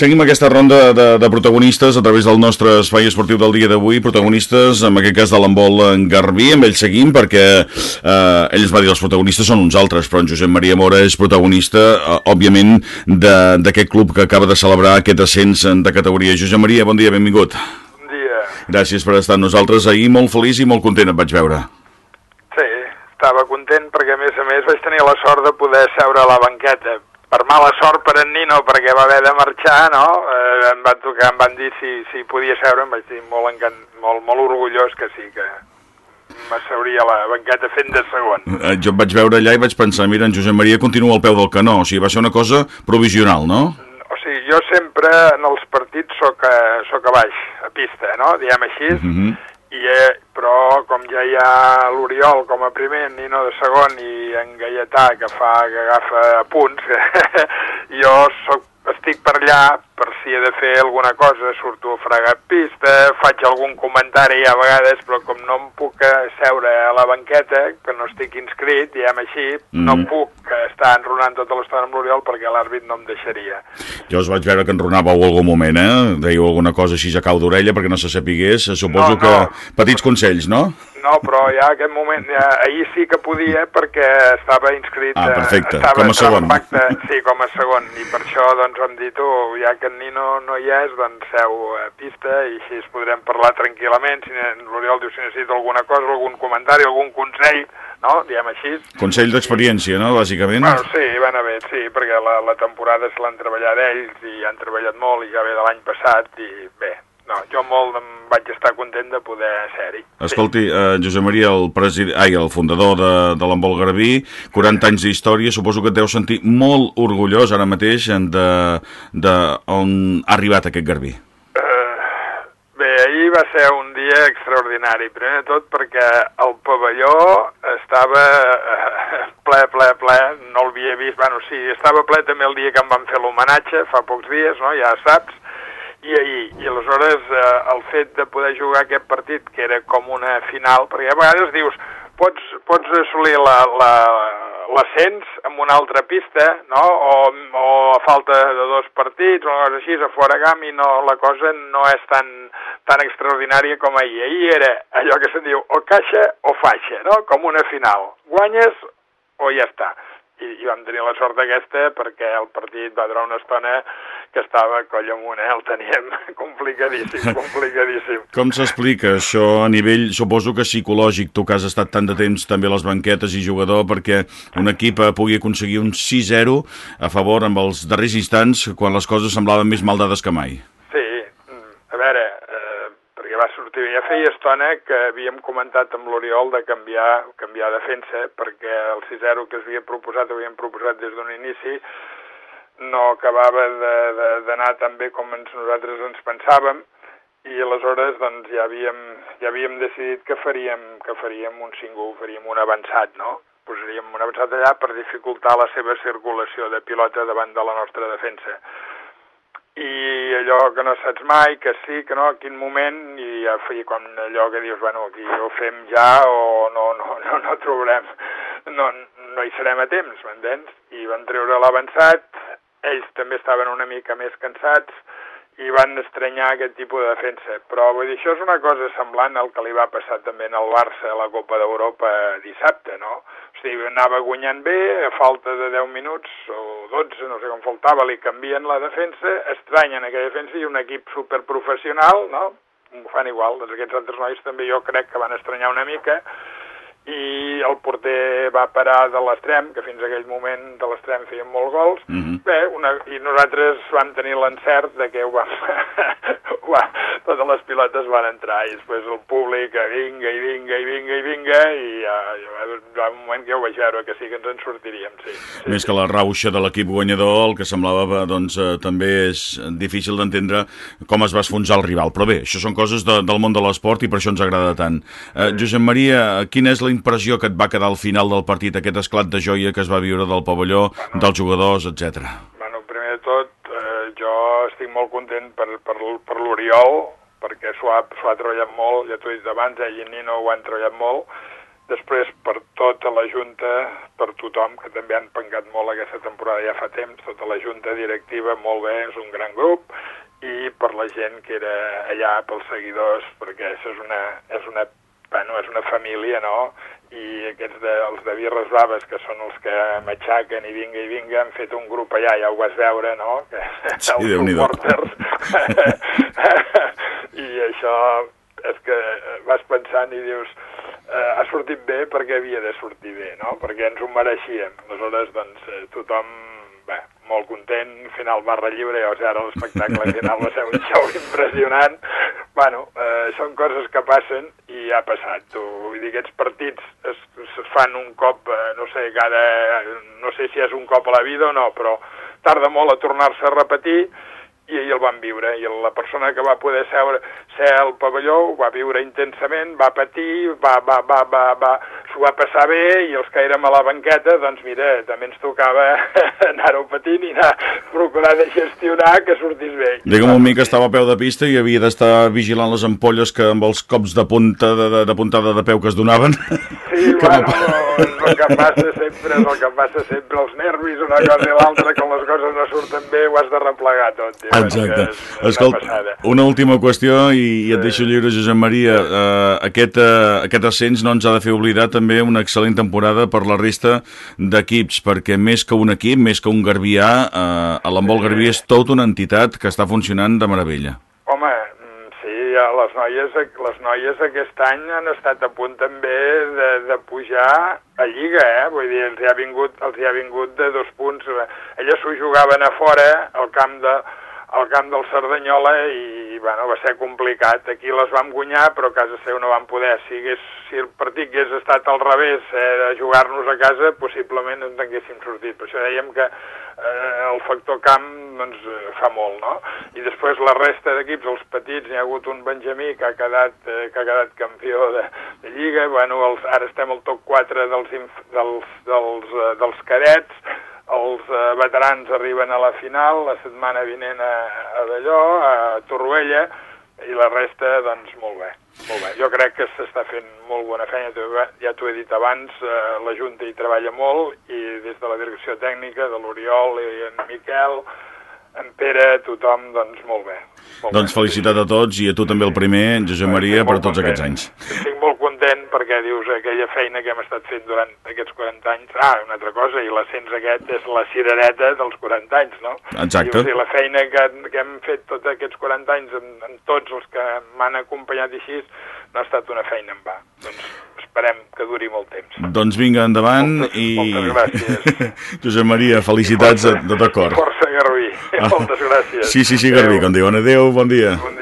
Seguim aquesta ronda de, de protagonistes a través del nostre espai esportiu del dia d'avui, protagonistes, en aquest cas de l'embol en Garbí, amb ell seguim perquè eh, ell es va dir els protagonistes són uns altres, però en Josep Maria Mora és protagonista, eh, òbviament, d'aquest club que acaba de celebrar aquest ascens de categoria. Josep Maria, bon dia, benvingut. Bon dia. Gràcies per estar amb nosaltres. Ahir molt feliç i molt content et vaig veure. Sí, estava content perquè a més a més vaig tenir la sort de poder seure a la banqueta per mala sort per en Nino, perquè va haver de marxar, no? Eh, em van tocar, em van dir si, si podia seure, em vaig dir molt, encant, molt, molt orgullós que sí, que m'asseuria a la banqueta fent de segon. Eh, jo vaig veure allà i vaig pensar, mira, en Josep Maria continua al peu del canó, o sigui, va ser una cosa provisional, no? O sigui, jo sempre en els partits sóc a, soc a baix, a pista, no? Diem així, uh -huh. I, eh, però com ja hi ha l'Oriol com a primer, Nino de segon i en Gaietà que fa que agafa punts, jo soc, estic per allà per si he de fer alguna cosa, surto a fregar pista, faig algun comentari a vegades, però com no em puc seure a la banqueta, que no estic inscrit, diguem així, mm -hmm. no puc estar enronant tota l'estona amb l'Oriol perquè l'àrbit no em deixaria. Jo us vaig veure que enronàveu algun moment, eh? Dèieu alguna cosa així a cau d'orella perquè no se sapigués, suposo no, no. que... Petits consells, no? No, però ja aquest moment, ja, ahir sí que podia perquè estava inscrit... Ah, perfecte, estava, com a segon. Pacte, sí, com a segon, i per això doncs vam dir tu, ja que en Nino no hi és, doncs seu a pista i així es podrem parlar tranquil·lament. Si l'Oriol diu si necessita alguna cosa, algun comentari, algun consell, no? Diem així. Consell d'experiència, no?, bàsicament. Bueno, sí, van a bé, sí, perquè la, la temporada se l'han treballat ells i han treballat molt i ja ve de l'any passat i bé, no, jo molt em vaig estar content de poder ser-hi. Escolti, eh, Josep Maria, el, president, ai, el fundador de, de l'Embol Garbí, 40 anys d'història, suposo que et deu sentir molt orgullós ara mateix de, de on ha arribat aquest Garbí. Uh, bé, ahir va ser un dia extraordinari, primer de tot perquè el pavelló estava uh, ple, ple, ple, no l'havia vist, bueno, sí, estava ple també el dia que em van fer l'homenatge, fa pocs dies, no?, ja saps, i ahir. I aleshores eh, el fet de poder jugar aquest partit, que era com una final, perquè a vegades dius, pots, pots assolir l'ascens la, amb una altra pista, no? O, o a falta de dos partits, o cosa així, a fora gam, i no, la cosa no és tan, tan extraordinària com ahir. Ahir era allò que se'n diu o caixa o faixa, no? Com una final. Guanyes o ja està i, i vam tenir la sort aquesta perquè el partit va durar una estona que estava coll amunt, eh? el teníem complicadíssim, complicadíssim. Com s'explica això a nivell, suposo que psicològic, tu que has estat tant de temps també a les banquetes i jugador, perquè un equip pugui aconseguir un 6-0 a favor amb els darrers instants quan les coses semblaven més maldades que mai? Sí, mm, a veure, va sortir, ja feia estona que havíem comentat amb l'Oriol de canviar, canviar defensa, perquè el 6-0 que es havia proposat, havíem proposat des d'un inici, no acabava d'anar tan bé com ens, nosaltres ens pensàvem, i aleshores doncs, ja, havíem, ja havíem decidit que faríem, que faríem un 5 faríem un avançat, no? Posaríem un avançat allà per dificultar la seva circulació de pilota davant de la nostra defensa i allò que no saps mai, que sí, que no, a quin moment, i ja feia quan allò que dius, bueno, aquí ho fem ja o no, no, no, no trobarem, no, no hi serem a temps, m'entens? I van treure l'avançat, ells també estaven una mica més cansats, i van estranyar aquest tipus de defensa. Però vull dir, això és una cosa semblant al que li va passar també al Barça a la Copa d'Europa dissabte, no? O sigui, anava guanyant bé, a falta de 10 minuts o 12, no sé com faltava, li canvien la defensa, estranyen aquella defensa i un equip superprofessional, no? Ho fan igual, doncs aquests altres nois també jo crec que van estranyar una mica, i el porter va parar de l'extrem, que fins aquell moment de l'extrem feien molts gols, mm -hmm. bé, una, i nosaltres vam tenir l'encert de que ho vam, ho va, totes les pilotes van entrar, i després el públic, vinga, i vinga, i vinga, i vinga, i ja, ja va un moment que ho vaig veure, que sí que ens en sortiríem, sí. sí Més sí. que la rauxa de l'equip guanyador, el que semblava, doncs, eh, també és difícil d'entendre com es va esfonsar el rival, però bé, això són coses de, del món de l'esport i per això ens agrada tant. Eh, Josep Maria, quina és la impressió que et va quedar al final del partit, aquest esclat de joia que es va viure del pavelló, bueno, dels jugadors, etc. Bueno, primer de tot, eh, jo estic molt content per, per, per l'Oriol, perquè s'ho ha, ha treballat molt, ja t'ho he dit abans, ell i Nino ho han treballat molt, després per tota la Junta, per tothom, que també han pengat molt aquesta temporada ja fa temps, tota la Junta directiva, molt bé, és un gran grup, i per la gent que era allà, pels seguidors, perquè això és una, és una, bueno, és una família, no?, i aquests de, els de Birres Baves, que són els que m'aixaquen i vinga i vinga, han fet un grup allà, ja ho vas veure, no?, que, sí, els supporters. Això és que vas pensant i dius, eh, ha sortit bé perquè havia de sortir bé, no? Perquè ens ho mereixíem. Aleshores, doncs, eh, tothom, bé, molt content, final barra lliure, o sigui, ara l'espectacle final va ser un show impressionant. Bueno, eh, són coses que passen i ha passat. Tu, vull dir, aquests partits es, es fan un cop, eh, no sé, cada, no sé si és un cop a la vida o no, però tarda molt a tornar-se a repetir i ahir el van viure, i la persona que va poder seure, ser al pavelló ho va viure intensament, va patir, va, va, va, va, va, s'ho va passar bé, i els que érem a la banqueta, doncs mira, també ens tocava anar-ho patint i anar procurar de gestionar que sortís bé. Digue'm un mi que estava a peu de pista i havia d'estar vigilant les ampolles que amb els cops de punta de, de, de puntada de peu que es donaven. Sí, bueno, és el que passa sempre, és el que passa sempre, els nervis, una cosa i l'altra, quan les coses no surten bé, ho has de replegar tot. Tio. Exacte. Escolta, una última qüestió i, i et deixo lliure, Josep Maria. Uh, aquest, uh, aquest ascens no ens ha de fer oblidar també una excel·lent temporada per la resta d'equips, perquè més que un equip, més que un Garbià, a l'Embol Garbí és tota una entitat que està funcionant de meravella. Home, sí, les noies, les noies aquest any han estat a punt també de, de pujar a Lliga, eh? Vull dir, els hi ha vingut, els hi ha vingut de dos punts. Elles s'ho jugaven a fora, al camp de, al camp del Cerdanyola i bueno, va ser complicat. Aquí les vam guanyar, però a casa seu no vam poder. Si, hagués, si el partit hagués estat al revés, eh, de jugar-nos a casa, possiblement ens haguéssim sortit. Per això dèiem que eh, el factor camp doncs, fa molt, no? I després la resta d'equips, els petits, hi ha hagut un Benjamí que ha quedat, eh, que ha quedat campió de, de Lliga, bueno, els, ara estem al top 4 dels, dels, dels, eh, dels cadets, els eh, veterans arriben a la final, la setmana vinent a, a d'allò, a Torroella, i la resta, doncs, molt bé. Molt bé. Jo crec que s'està fent molt bona feina, ja t'ho he dit abans, eh, la Junta hi treballa molt i des de la direcció tècnica, de l'Oriol i en Miquel, en Pere, tothom, doncs, molt bé. Molt doncs felicitat a tots i a tu també el primer, Josep Maria, per tots aquests anys. Estic molt content perquè dius aquella feina que hem estat fent durant aquests 40 anys. Ah, una altra cosa, i l'ascens aquest és la cirereta dels 40 anys, no? Exacte. Dius, la feina que, que hem fet tots aquests 40 anys amb, amb tots els que m'han acompanyat així no ha estat una feina en va. Doncs esperem que duri molt temps. Doncs vinga, endavant moltes, i... Moltes gràcies. Josep Maria, felicitats força, de tot cor. Força, Garbí. Ah. Moltes gràcies. Sí, sí, sí, Garbí, com diuen. Adéu, bon dia. Bon dia.